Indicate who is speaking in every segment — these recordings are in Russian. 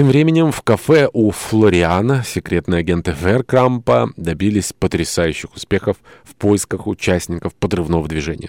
Speaker 1: Тем временем в кафе у Флориана секретные агенты ФБР Крампа добились потрясающих успехов в поисках участников подрывного движения.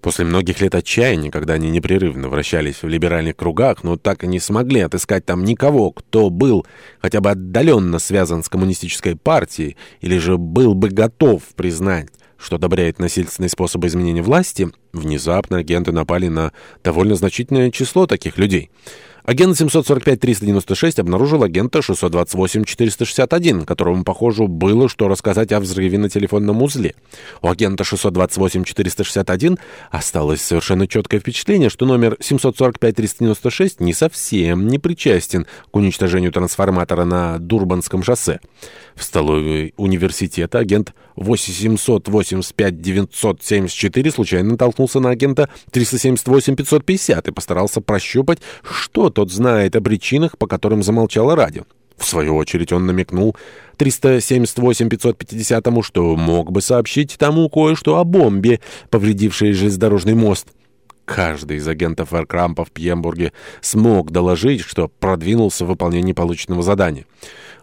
Speaker 1: После многих лет отчаяния, когда они непрерывно вращались в либеральных кругах, но так и не смогли отыскать там никого, кто был хотя бы отдаленно связан с коммунистической партией или же был бы готов признать, что одобряет насильственные способы изменения власти, внезапно агенты напали на довольно значительное число таких людей — Агент 745-396 обнаружил агента 628-461, которому, похоже, было что рассказать о взрыве на телефонном узле. У агента 628-461 осталось совершенно четкое впечатление, что номер 745-396 не совсем не причастен к уничтожению трансформатора на Дурбанском шоссе. В столовой университета агент 8785-974 случайно натолкнулся на агента 378-550 и постарался прощупать, что тот знает о причинах, по которым замолчало радио. В свою очередь он намекнул 378-550, что мог бы сообщить тому кое-что о бомбе, повредившей железнодорожный мост. Каждый из агентов Эркрампа в Пьембурге смог доложить, что продвинулся в выполнении полученного задания.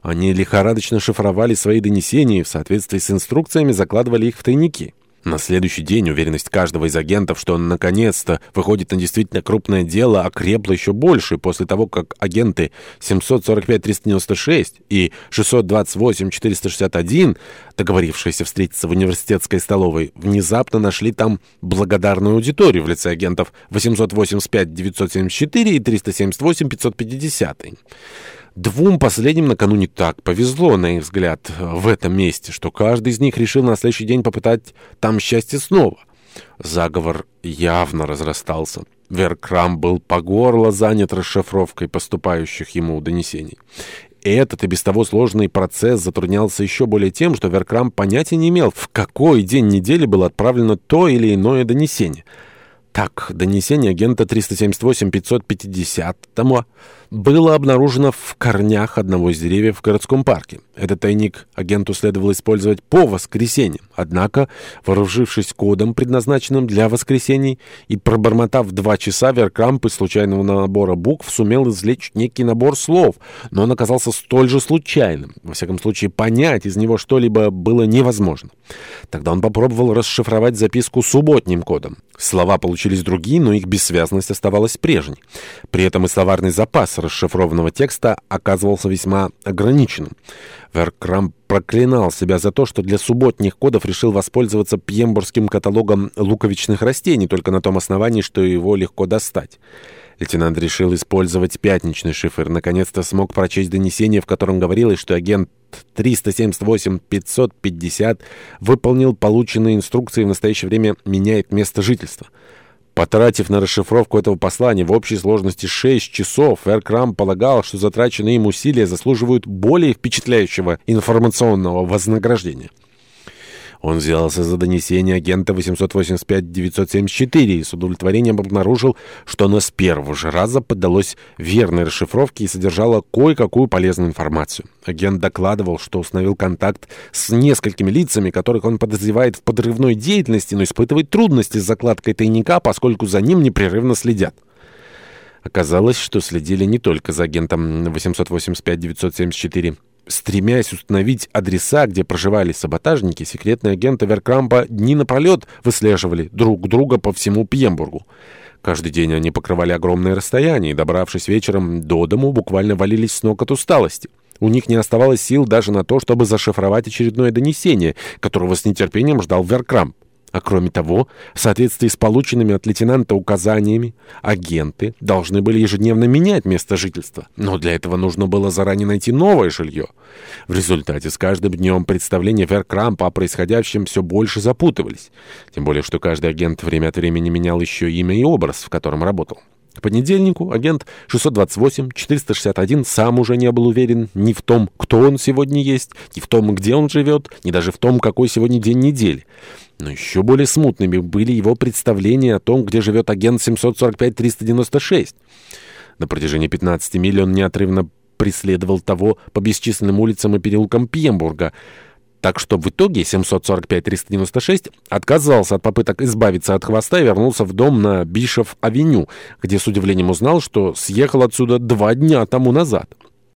Speaker 1: Они лихорадочно шифровали свои донесения и в соответствии с инструкциями закладывали их в тайники. На следующий день уверенность каждого из агентов, что он наконец-то выходит на действительно крупное дело, окрепла еще больше после того, как агенты 745-396 и 628-461, договорившиеся встретиться в университетской столовой, внезапно нашли там благодарную аудиторию в лице агентов 885-974 и 378-550. Двум последним накануне так повезло, на их взгляд, в этом месте, что каждый из них решил на следующий день попытать там счастье снова. Заговор явно разрастался. Веркрам был по горло занят расшифровкой поступающих ему донесений. И этот и без того сложный процесс затруднялся еще более тем, что Веркрам понятия не имел, в какой день недели было отправлено то или иное донесение — так, донесение агента 378-550 было обнаружено в корнях одного из деревьев в городском парке. Этот тайник агенту следовало использовать по воскресеньям. Однако, вооружившись кодом, предназначенным для воскресений, и пробормотав два часа, Веркрамп из случайного набора букв сумел извлечь некий набор слов, но он оказался столь же случайным. Во всяком случае, понять из него что-либо было невозможно. Тогда он попробовал расшифровать записку субботним кодом. Слова получились другие, но их бессвязность оставалась прежней. При этом и словарный запас расшифрованного текста оказывался весьма ограниченным. Веркрам проклинал себя за то, что для субботних кодов решил воспользоваться пьембургским каталогом луковичных растений только на том основании, что его легко достать. Лейтенант решил использовать пятничный шифр. Наконец-то смог прочесть донесение, в котором говорилось, что агент 378-550 выполнил полученные инструкции и в настоящее время меняет место жительства. Потратив на расшифровку этого послания в общей сложности 6 часов, Эркрам полагал, что затраченные им усилия заслуживают более впечатляющего информационного вознаграждения. Он взялся за донесение агента 885-974 и с удовлетворением обнаружил, что оно с первого же раза поддалось верной расшифровке и содержало кое-какую полезную информацию. Агент докладывал, что установил контакт с несколькими лицами, которых он подозревает в подрывной деятельности, но испытывает трудности с закладкой тайника, поскольку за ним непрерывно следят. Оказалось, что следили не только за агентом 885-974. Стремясь установить адреса, где проживали саботажники, секретные агенты Веркрампа дни напролет выслеживали друг друга по всему Пьембургу. Каждый день они покрывали огромные расстояния и, добравшись вечером до дому, буквально валились с ног от усталости. У них не оставалось сил даже на то, чтобы зашифровать очередное донесение, которого с нетерпением ждал Веркрамп. А кроме того, в соответствии с полученными от лейтенанта указаниями, агенты должны были ежедневно менять место жительства. Но для этого нужно было заранее найти новое жилье. В результате с каждым днем представления Веркрампа о происходящем все больше запутывались. Тем более, что каждый агент время от времени менял еще имя и образ, в котором работал. К понедельнику агент 628-461 сам уже не был уверен ни в том, кто он сегодня есть, ни в том, где он живет, ни даже в том, какой сегодня день недели. Но еще более смутными были его представления о том, где живет агент 745-396. На протяжении 15 миль он неотрывно преследовал того по бесчисленным улицам и переулкам Пьембурга — так что в итоге 745-396 отказался от попыток избавиться от хвоста и вернулся в дом на Бишев-авеню, где с удивлением узнал, что съехал отсюда два дня тому назад.